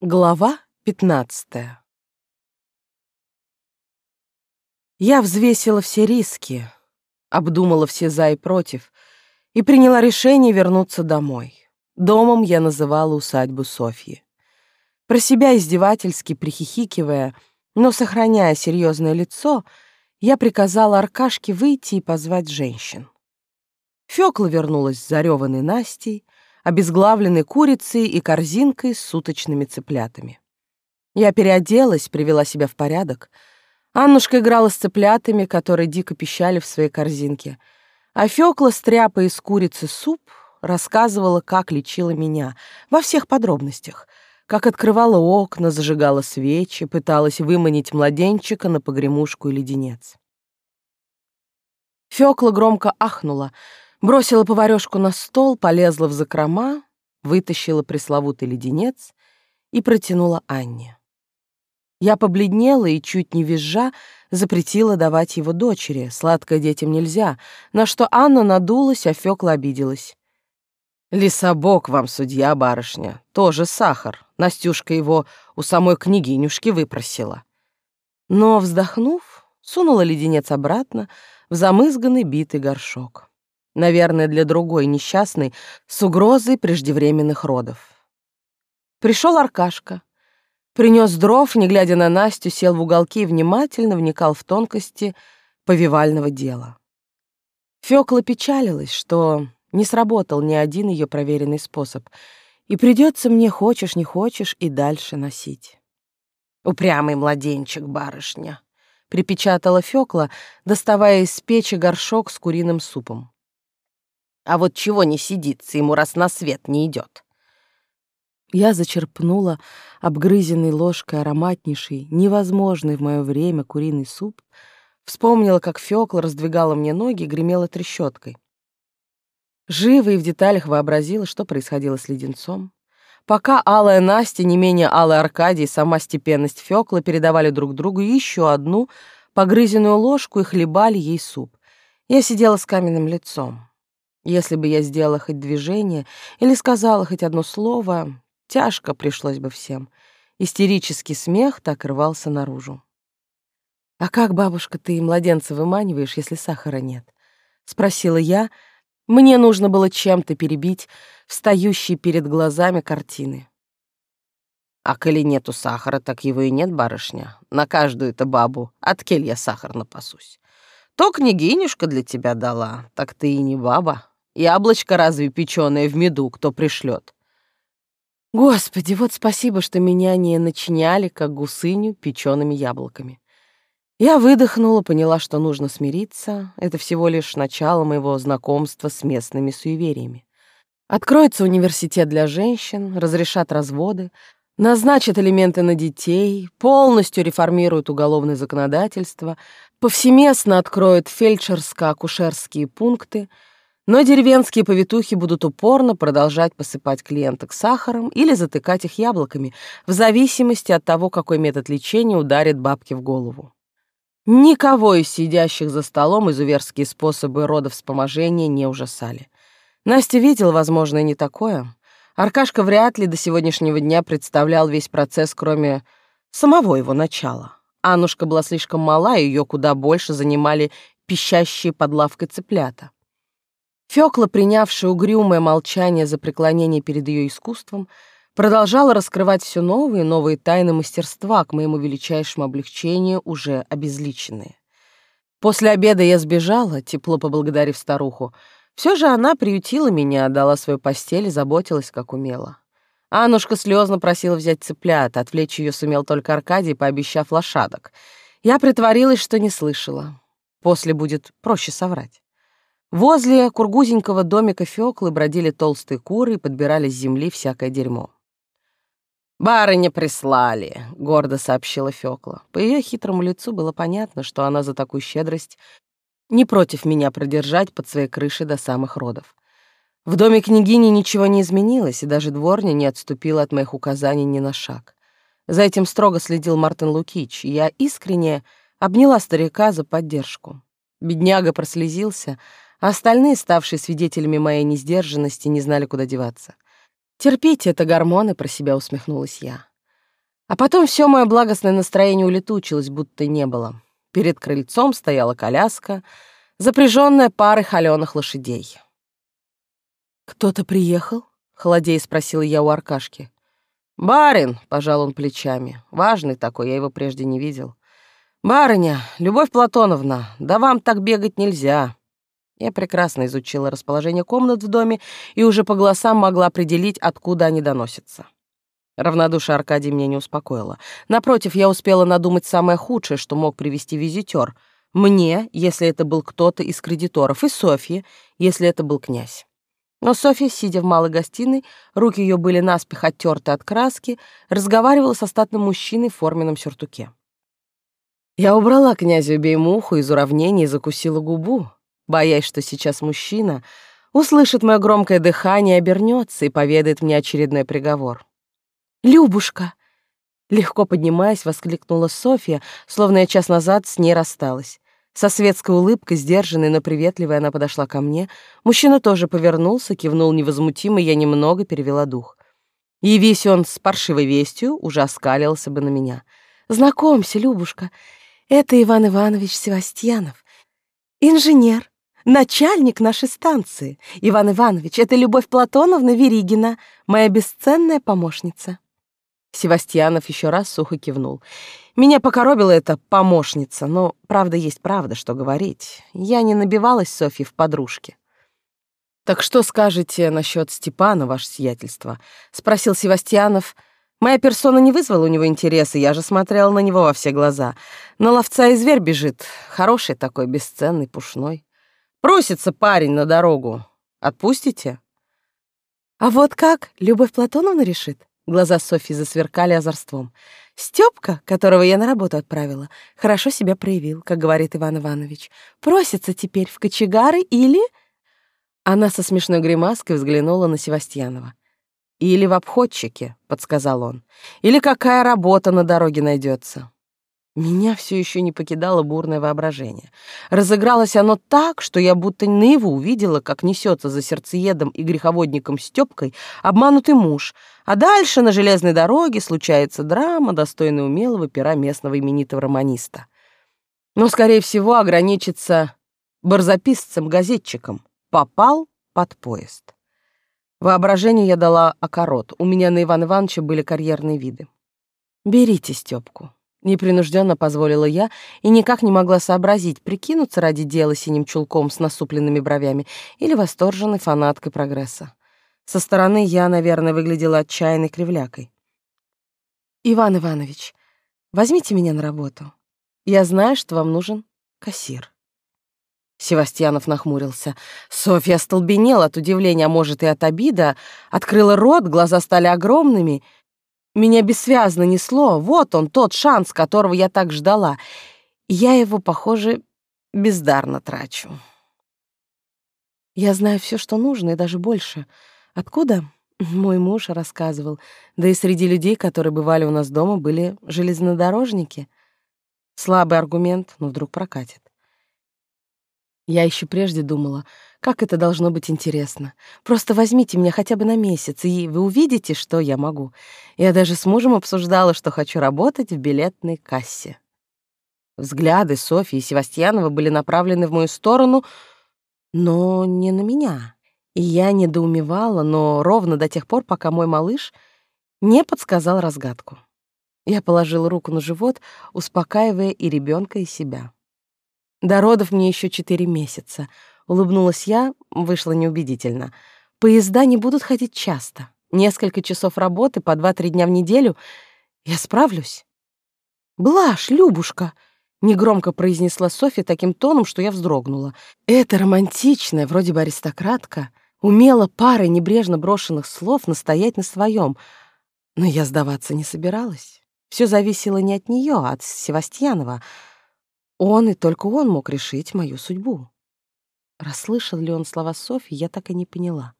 Глава 15 Я взвесила все риски, обдумала все за и против и приняла решение вернуться домой. Домом я называла усадьбу Софьи. Про себя издевательски прихихикивая, но сохраняя серьезное лицо, я приказала Аркашке выйти и позвать женщин. Фёкла вернулась с зареванной Настей, обезглавленной курицей и корзинкой с суточными цыплятами. Я переоделась, привела себя в порядок. Аннушка играла с цыплятами, которые дико пищали в своей корзинке. А Фёкла, стряпая из курицы суп, рассказывала, как лечила меня, во всех подробностях, как открывала окна, зажигала свечи, пыталась выманить младенчика на погремушку и леденец. Фёкла громко ахнула — бросила поварёшку на стол, полезла в закрома, вытащила пресловутый леденец и протянула Анне. Я побледнела и, чуть не визжа, запретила давать его дочери, сладкое детям нельзя, на что Анна надулась, а Фёкла обиделась. «Лисобок вам, судья, барышня, тоже сахар. Настюшка его у самой княгинюшки выпросила». Но, вздохнув, сунула леденец обратно в замызганный битый горшок наверное, для другой несчастной, с угрозой преждевременных родов. Пришел Аркашка, принес дров, не глядя на Настю, сел в уголке и внимательно вникал в тонкости повивального дела. Фёкла печалилась, что не сработал ни один ее проверенный способ, и придется мне, хочешь не хочешь, и дальше носить. «Упрямый младенчик, барышня», — припечатала Фёкла, доставая из печи горшок с куриным супом. А вот чего не сидится ему, раз на свет не идет? Я зачерпнула обгрызенной ложкой ароматнейший, невозможный в мое время куриный суп, вспомнила, как Фёкла раздвигала мне ноги и гремела трещоткой. Живо и в деталях вообразила, что происходило с леденцом. Пока Алая Настя, не менее Алая Аркадий сама степенность Фёклы передавали друг другу еще одну погрызенную ложку и хлебали ей суп. Я сидела с каменным лицом. Если бы я сделала хоть движение или сказала хоть одно слово, тяжко пришлось бы всем. Истерический смех так рвался наружу. «А как, бабушка, ты младенца выманиваешь, если сахара нет?» — спросила я. Мне нужно было чем-то перебить встающие перед глазами картины. «А коли нету сахара, так его и нет, барышня. На каждую эту бабу от кель я сахар напасусь. То княгинюшка для тебя дала, так ты и не баба». Яблочко разве печеное в меду кто пришлет? Господи, вот спасибо, что меня не начиняли, как гусыню, печеными яблоками. Я выдохнула, поняла, что нужно смириться. Это всего лишь начало моего знакомства с местными суевериями. Откроется университет для женщин, разрешат разводы, назначат элементы на детей, полностью реформируют уголовное законодательство, повсеместно откроют фельдшерско-акушерские пункты — но деревенские повитухи будут упорно продолжать посыпать клиенток сахаром или затыкать их яблоками, в зависимости от того, какой метод лечения ударит бабке в голову. Никого из сидящих за столом изуверские способы родовспоможения не ужасали. Настя видела, возможно, и не такое. Аркашка вряд ли до сегодняшнего дня представлял весь процесс, кроме самого его начала. Аннушка была слишком мала, и ее куда больше занимали пищащие под лавкой цыплята. Фёкла, принявшая угрюмое молчание за преклонение перед ее искусством, продолжала раскрывать все новые и новые тайны мастерства, к моему величайшему облегчению уже обезличенные. После обеда я сбежала, тепло поблагодарив старуху. Все же она приютила меня, дала свою постель и заботилась, как умела. Аннушка слезно просила взять цыплят, отвлечь ее сумел только Аркадий, пообещав лошадок. Я притворилась, что не слышала. После будет проще соврать. Возле кургузенького домика Фёклы бродили толстые куры и подбирали с земли всякое дерьмо. «Барыня прислали», — гордо сообщила Фёкла. По её хитрому лицу было понятно, что она за такую щедрость не против меня продержать под своей крышей до самых родов. В доме княгини ничего не изменилось, и даже дворня не отступила от моих указаний ни на шаг. За этим строго следил Мартин Лукич, и я искренне обняла старика за поддержку. Бедняга прослезился, остальные, ставшие свидетелями моей несдержанности, не знали, куда деваться. «Терпите, это гормоны», — про себя усмехнулась я. А потом все мое благостное настроение улетучилось, будто не было. Перед крыльцом стояла коляска, запряженная парой холеных лошадей. «Кто-то приехал?» — холодей спросила я у Аркашки. «Барин», — пожал он плечами, — «важный такой, я его прежде не видел. Барыня, Любовь Платоновна, да вам так бегать нельзя». Я прекрасно изучила расположение комнат в доме и уже по голосам могла определить, откуда они доносятся. Равнодушие Аркадий меня не успокоило. Напротив, я успела надумать самое худшее, что мог привести визитер. Мне, если это был кто-то из кредиторов, и Софье, если это был князь. Но Софья, сидя в малой гостиной, руки ее были наспех оттерты от краски, разговаривала с остатным мужчиной в форменном сюртуке. Я убрала князю беймуху из уравнения и закусила губу, боясь, что сейчас мужчина услышит мое громкое дыхание, обернется и поведает мне очередной приговор. «Любушка!» Легко поднимаясь, воскликнула Софья, словно я час назад с ней рассталась. Со светской улыбкой, сдержанной, но приветливой, она подошла ко мне. Мужчина тоже повернулся, кивнул невозмутимо, и я немного перевела дух. Явись он с паршивой вестью, уже оскалился бы на меня. «Знакомься, Любушка, это Иван Иванович Севастьянов, инженер, начальник нашей станции. Иван Иванович, это Любовь Платоновна Веригина, моя бесценная помощница». Севастьянов еще раз сухо кивнул. Меня покоробила эта помощница, но правда есть правда, что говорить. Я не набивалась Софье в подружке. «Так что скажете насчет Степана, ваше сиятельство?» — спросил Севастьянов. «Моя персона не вызвала у него интереса, я же смотрела на него во все глаза. На ловца и зверь бежит, хороший такой, бесценный, пушной. Просится парень на дорогу. Отпустите?» «А вот как, Любовь Платоновна решит?» Глаза Софьи засверкали озорством. Стёпка, которого я на работу отправила, хорошо себя проявил, как говорит Иван Иванович. Просится теперь в кочегары или... Она со смешной гримаской взглянула на Севастьянова. «Или в обходчике», — подсказал он. «Или какая работа на дороге найдется. Меня все еще не покидало бурное воображение. Разыгралось оно так, что я будто наяву увидела, как несется за сердцеедом и греховодником Степкой обманутый муж, а дальше на железной дороге случается драма, достойная умелого пера местного именитого романиста. Но, скорее всего, ограничится барзаписцем-газетчиком. Попал под поезд. Воображению я дала окорот. У меня на Ивана Ивановича были карьерные виды. «Берите Степку», Непринужденно позволила я и никак не могла сообразить, прикинуться ради дела синим чулком с насупленными бровями или восторженной фанаткой прогресса. Со стороны я, наверное, выглядела отчаянной кривлякой. «Иван Иванович, возьмите меня на работу. Я знаю, что вам нужен кассир». Севастьянов нахмурился. Софья остолбенела от удивления, а может, и от обида, открыла рот, глаза стали огромными — меня бессвязно несло. Вот он, тот шанс, которого я так ждала. Я его, похоже, бездарно трачу. Я знаю все, что нужно, и даже больше. Откуда? Мой муж рассказывал. Да и среди людей, которые бывали у нас дома, были железнодорожники. Слабый аргумент, но вдруг прокатит. Я еще прежде думала, как это должно быть интересно. Просто возьмите меня хотя бы на месяц, и вы увидите, что я могу. Я даже с мужем обсуждала, что хочу работать в билетной кассе. Взгляды Софьи и Севастьянова были направлены в мою сторону, но не на меня. И я недоумевала, но ровно до тех пор, пока мой малыш не подсказал разгадку. Я положила руку на живот, успокаивая и ребенка, и себя. До родов мне еще четыре месяца. Улыбнулась я, вышло неубедительно. Поезда не будут ходить часто. Несколько часов работы по два-три дня в неделю. Я справлюсь. «Блажь, Любушка!» — негромко произнесла Софья таким тоном, что я вздрогнула. Эта романтичная, вроде бы аристократка, умела парой небрежно брошенных слов настоять на своем, но я сдаваться не собиралась. Все зависело не от нее, а от Севастьянова — он и только он мог решить мою судьбу. Расслышал ли он слова Софьи, я так и не поняла.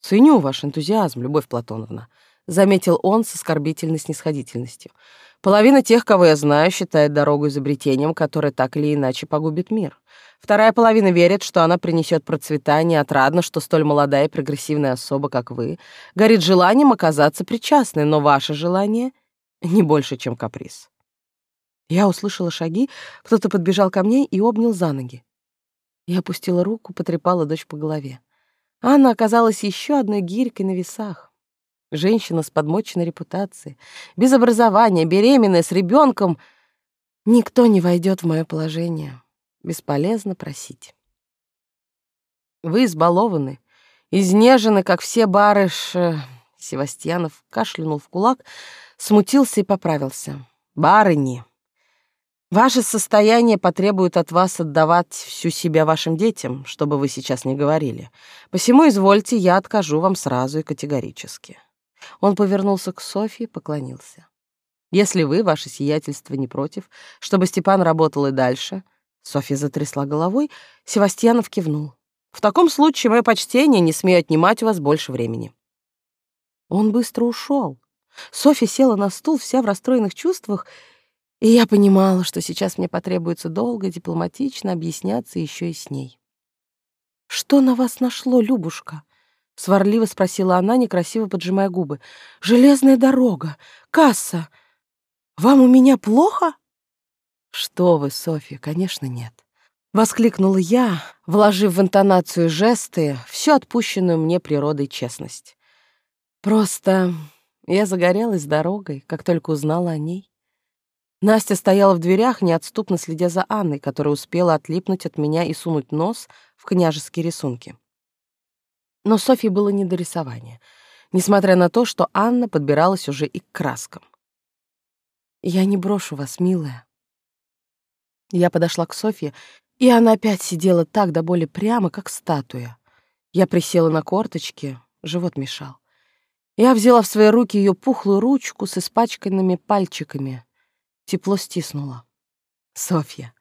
«Ценю ваш энтузиазм, Любовь Платоновна», — заметил он с оскорбительной снисходительностью. «Половина тех, кого я знаю, считает дорогу изобретением, которое так или иначе погубит мир. Вторая половина верит, что она принесет процветание, отрадно, что столь молодая и прогрессивная особа, как вы, горит желанием оказаться причастной, но ваше желание Не больше, чем каприз. Я услышала шаги, кто-то подбежал ко мне и обнял за ноги. Я опустила руку, потрепала дочь по голове. Анна оказалась еще одной гирькой на весах. Женщина с подмоченной репутацией, без образования, беременная, с ребенком. Никто не войдет в мое положение. Бесполезно просить. Вы избалованы, изнежены, как все барыш... Севастьянов кашлянул в кулак, смутился и поправился. Барыни, ваше состояние потребует от вас отдавать всю себя вашим детям, чтобы вы сейчас не говорили. Посему, извольте, я откажу вам сразу и категорически. Он повернулся к Софье, поклонился. Если вы, ваше сиятельство, не против, чтобы Степан работал и дальше... Софья затрясла головой, Севастьянов кивнул. В таком случае мое почтение не смею отнимать у вас больше времени. Он быстро ушел. Софья села на стул, вся в расстроенных чувствах, и я понимала, что сейчас мне потребуется долго, дипломатично объясняться еще и с ней. «Что на вас нашло, Любушка?» — сварливо спросила она, некрасиво поджимая губы. «Железная дорога, касса. Вам у меня плохо?» «Что вы, Софья, конечно, нет. Воскликнула я, вложив в интонацию жесты всю отпущенную мне природой честность. Просто я загорелась дорогой, как только узнала о ней. Настя стояла в дверях, неотступно следя за Анной, которая успела отлипнуть от меня и сунуть нос в княжеские рисунки. Но Софье было не до рисования, несмотря на то, что Анна подбиралась уже и к краскам. «Я не брошу вас, милая». Я подошла к Софье и она опять сидела так до боли прямо, как статуя. Я присела на корточки, живот мешал. Я взяла в свои руки ее пухлую ручку с испачканными пальчиками. Тепло стиснула. «Софья,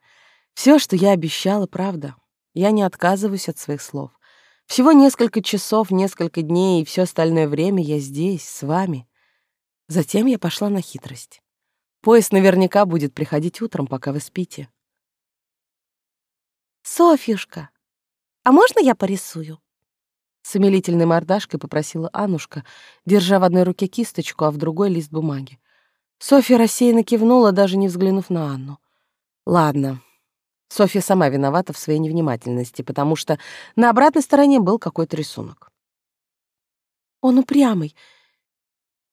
все, что я обещала, правда. Я не отказываюсь от своих слов. Всего несколько часов, несколько дней, и все остальное время я здесь, с вами. Затем я пошла на хитрость. Поезд наверняка будет приходить утром, пока вы спите. «Софьюшка, а можно я порисую?» С умилительной мордашкой попросила Анушка, держа в одной руке кисточку, а в другой — лист бумаги. Софья рассеянно кивнула, даже не взглянув на Анну. «Ладно». Софья сама виновата в своей невнимательности, потому что на обратной стороне был какой-то рисунок. «Он упрямый,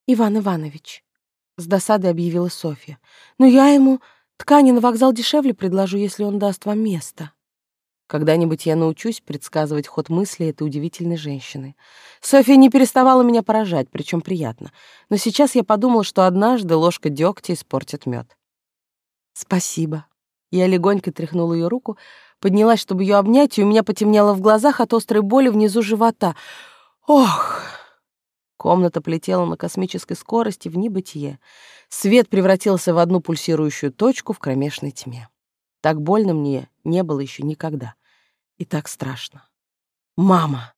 Иван Иванович», — с досадой объявила Софья. «Но я ему ткани на вокзал дешевле предложу, если он даст вам место». Когда-нибудь я научусь предсказывать ход мысли этой удивительной женщины. Софья не переставала меня поражать, причем приятно. Но сейчас я подумала, что однажды ложка дегтя испортит мед. «Спасибо». Я легонько тряхнула ее руку, поднялась, чтобы ее обнять, и у меня потемнело в глазах от острой боли внизу живота. «Ох!» Комната полетела на космической скорости в небытие. Свет превратился в одну пульсирующую точку в кромешной тьме. Так больно мне не было еще никогда. И так страшно. «Мама!»